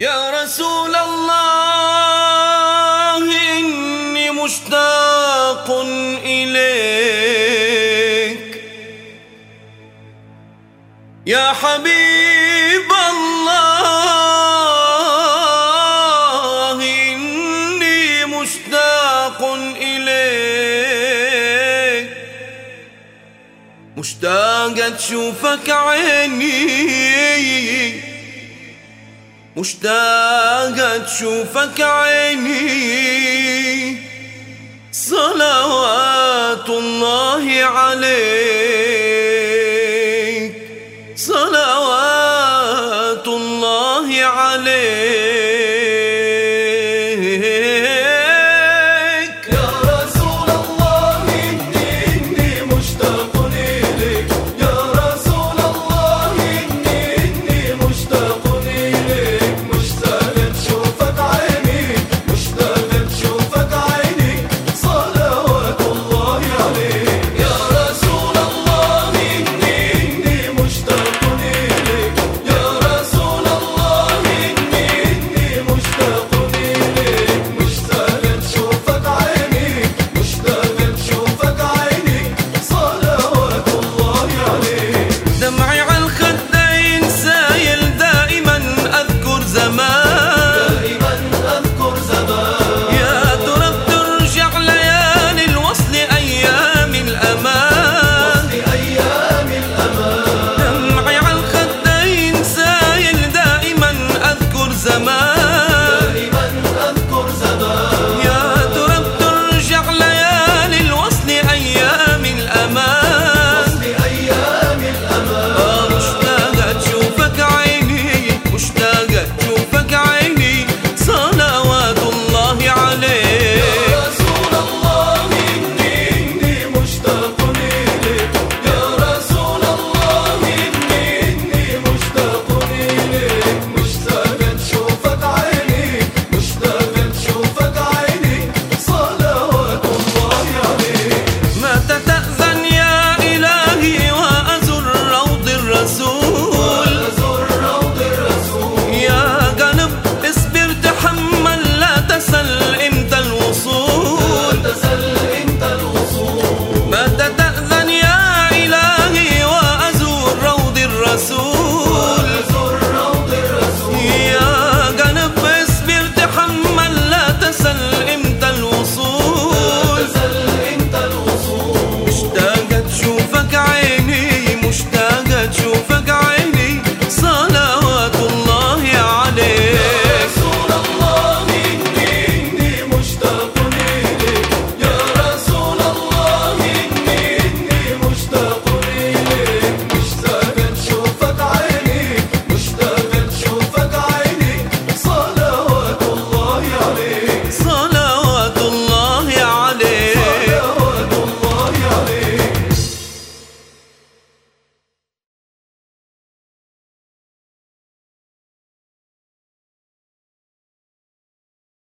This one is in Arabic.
يا رسول الله إني مشتاق إليك. يا حبيب الله إني مشتاق إليك. مشتاق تشوفك عيني. مشتاقة تشوفك عيني. صلوات الله عليك.